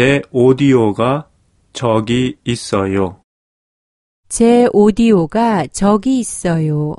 제 오디오가 저기 있어요. 제 오디오가 저기 있어요.